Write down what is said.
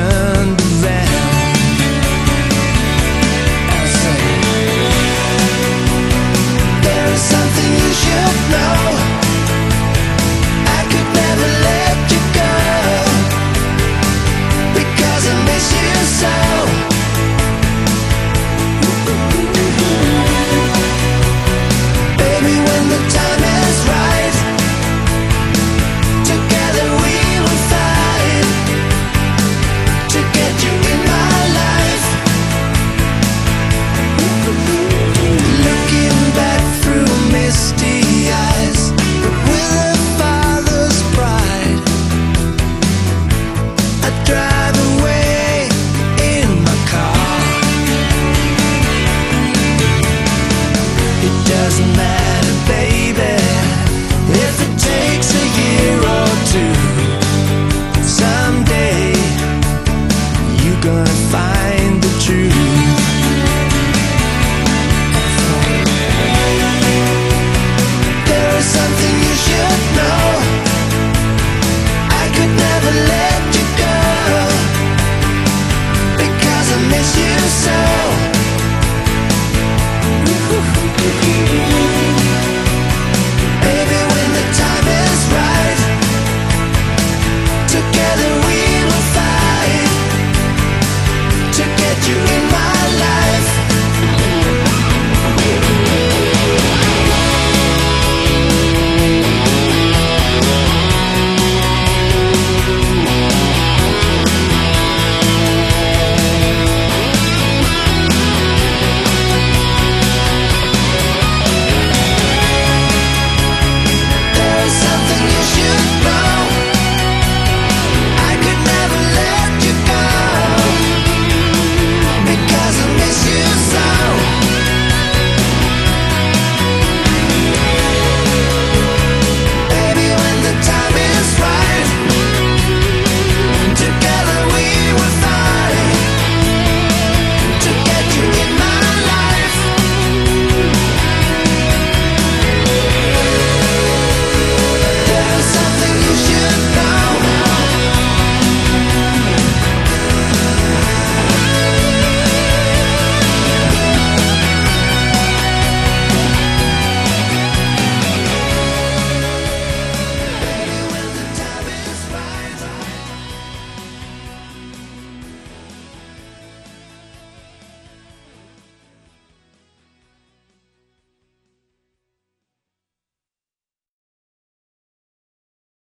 manhã.